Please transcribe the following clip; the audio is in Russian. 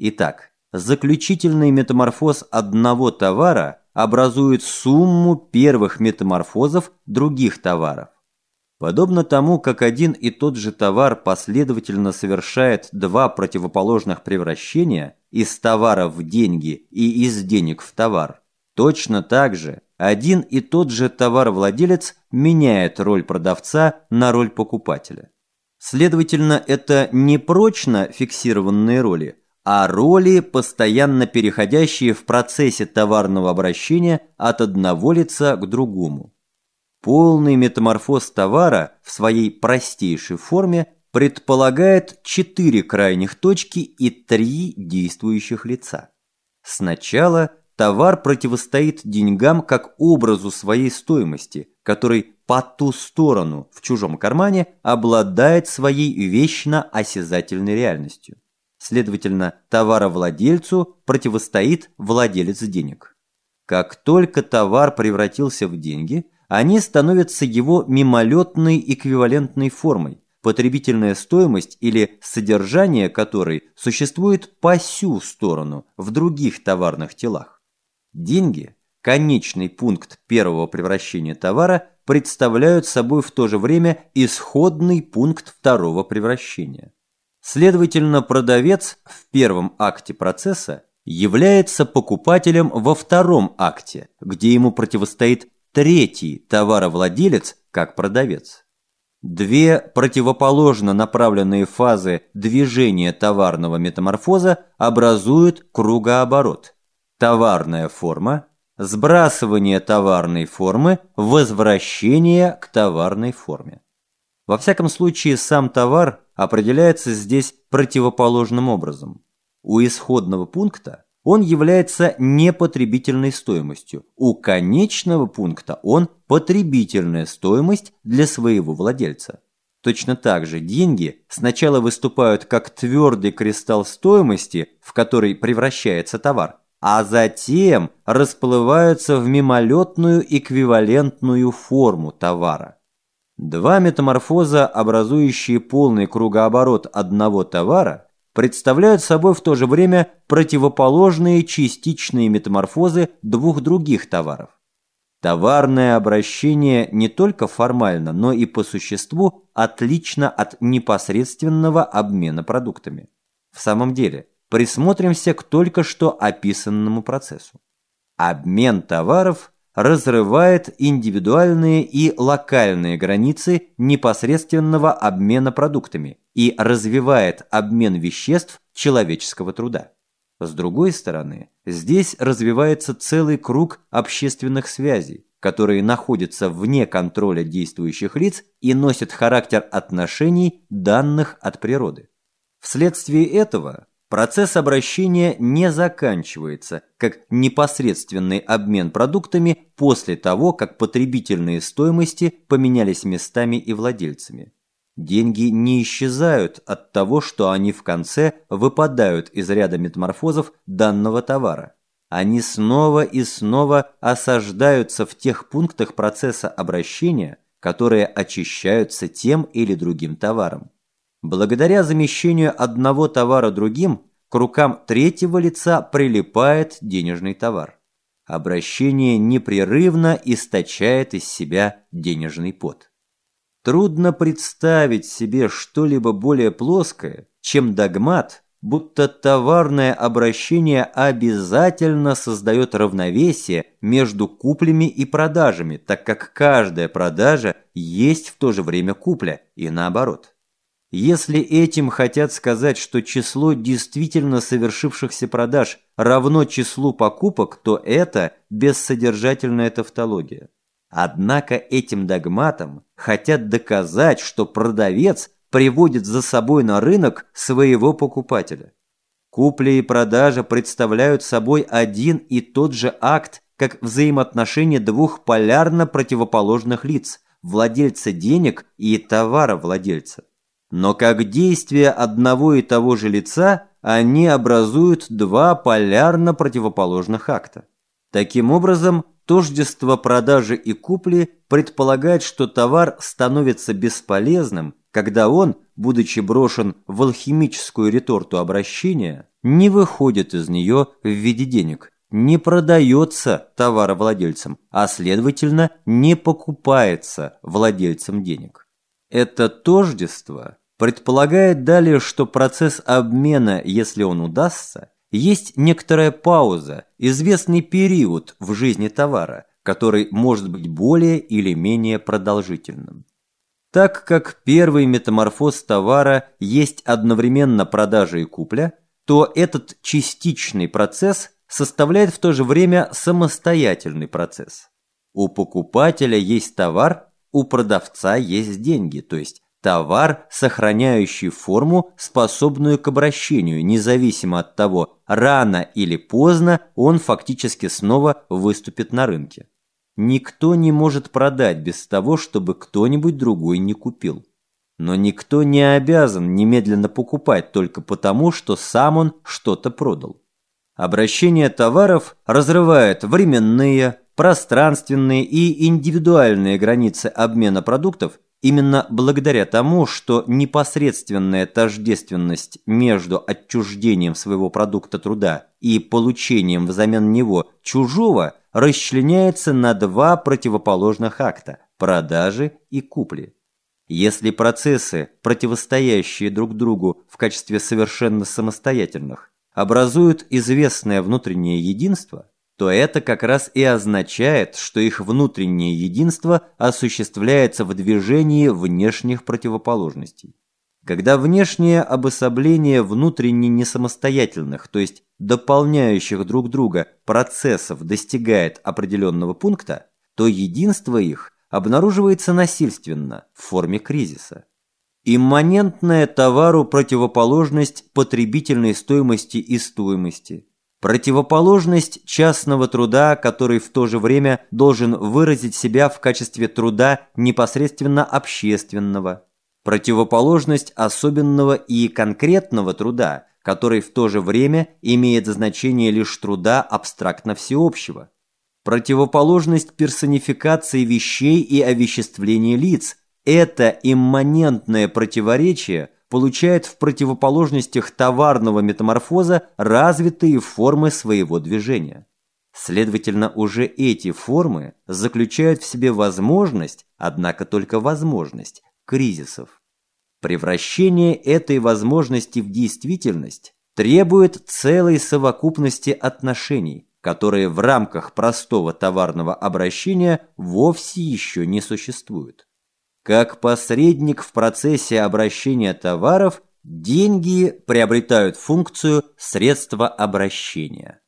Итак, заключительный метаморфоз одного товара образует сумму первых метаморфозов других товаров. Подобно тому, как один и тот же товар последовательно совершает два противоположных превращения из товара в деньги и из денег в товар, точно так же один и тот же товаровладелец меняет роль продавца на роль покупателя. Следовательно, это не прочно фиксированные роли, а роли, постоянно переходящие в процессе товарного обращения от одного лица к другому. Полный метаморфоз товара в своей простейшей форме предполагает четыре крайних точки и три действующих лица. Сначала товар противостоит деньгам как образу своей стоимости, который по ту сторону в чужом кармане обладает своей вечно осязательной реальностью. Следовательно, товаровладельцу противостоит владелец денег. Как только товар превратился в деньги, они становятся его мимолетной эквивалентной формой, потребительная стоимость или содержание которой существует по сю сторону в других товарных телах. Деньги, конечный пункт первого превращения товара, представляют собой в то же время исходный пункт второго превращения. Следовательно, продавец в первом акте процесса является покупателем во втором акте, где ему противостоит третий товаровладелец как продавец. Две противоположно направленные фазы движения товарного метаморфоза образуют кругооборот – Товарная форма, сбрасывание товарной формы, возвращение к товарной форме. Во всяком случае, сам товар определяется здесь противоположным образом. У исходного пункта он является непотребительной стоимостью, у конечного пункта он потребительная стоимость для своего владельца. Точно так же деньги сначала выступают как твердый кристалл стоимости, в который превращается товар, а затем расплываются в мимолетную эквивалентную форму товара. Два метаморфоза, образующие полный кругооборот одного товара, представляют собой в то же время противоположные частичные метаморфозы двух других товаров. Товарное обращение не только формально, но и по существу отлично от непосредственного обмена продуктами. В самом деле – присмотримся к только что описанному процессу. Обмен товаров разрывает индивидуальные и локальные границы непосредственного обмена продуктами и развивает обмен веществ человеческого труда. С другой стороны, здесь развивается целый круг общественных связей, которые находятся вне контроля действующих лиц и носят характер отношений, данных от природы. Вследствие этого Процесс обращения не заканчивается, как непосредственный обмен продуктами после того, как потребительные стоимости поменялись местами и владельцами. Деньги не исчезают от того, что они в конце выпадают из ряда метаморфозов данного товара. Они снова и снова осаждаются в тех пунктах процесса обращения, которые очищаются тем или другим товаром. Благодаря замещению одного товара другим, к рукам третьего лица прилипает денежный товар. Обращение непрерывно источает из себя денежный пот. Трудно представить себе что-либо более плоское, чем догмат, будто товарное обращение обязательно создает равновесие между куплями и продажами, так как каждая продажа есть в то же время купля и наоборот. Если этим хотят сказать, что число действительно совершившихся продаж равно числу покупок, то это бессодержательная тавтология. Однако этим догматом хотят доказать, что продавец приводит за собой на рынок своего покупателя. Купля и продажа представляют собой один и тот же акт, как взаимоотношения двух полярно противоположных лиц – владельца денег и товаровладельца. Но как действие одного и того же лица, они образуют два полярно противоположных акта. Таким образом, тождество продажи и купли предполагает, что товар становится бесполезным, когда он, будучи брошен в алхимическую реторту обращения, не выходит из нее в виде денег, не продается товаровладельцам, а следовательно не покупается владельцем денег. Это тождество предполагает далее, что процесс обмена, если он удастся, есть некоторая пауза, известный период в жизни товара, который может быть более или менее продолжительным. Так как первый метаморфоз товара есть одновременно продажа и купля, то этот частичный процесс составляет в то же время самостоятельный процесс. У покупателя есть товар, у продавца есть деньги, то есть товар, сохраняющий форму, способную к обращению, независимо от того, рано или поздно он фактически снова выступит на рынке. Никто не может продать без того, чтобы кто-нибудь другой не купил. Но никто не обязан немедленно покупать только потому, что сам он что-то продал. Обращение товаров разрывает временные, пространственные и индивидуальные границы обмена продуктов именно благодаря тому, что непосредственная тождественность между отчуждением своего продукта труда и получением взамен него чужого расчленяется на два противоположных акта – продажи и купли. Если процессы, противостоящие друг другу в качестве совершенно самостоятельных, образуют известное внутреннее единство, то это как раз и означает, что их внутреннее единство осуществляется в движении внешних противоположностей. Когда внешнее обособление внутренне несамостоятельных, то есть дополняющих друг друга процессов достигает определенного пункта, то единство их обнаруживается насильственно в форме кризиса. Имманентная товару противоположность потребительной стоимости и стоимости. Противоположность частного труда, который в то же время должен выразить себя в качестве труда непосредственно общественного. Противоположность особенного и конкретного труда, который в то же время имеет значение лишь труда абстрактно всеобщего противоположность персонификации вещей и овеществления лиц. Это имманентное противоречие получает в противоположностях товарного метаморфоза развитые формы своего движения. Следовательно, уже эти формы заключают в себе возможность, однако только возможность, кризисов. Превращение этой возможности в действительность требует целой совокупности отношений, которые в рамках простого товарного обращения вовсе еще не существуют. Как посредник в процессе обращения товаров, деньги приобретают функцию средства обращения.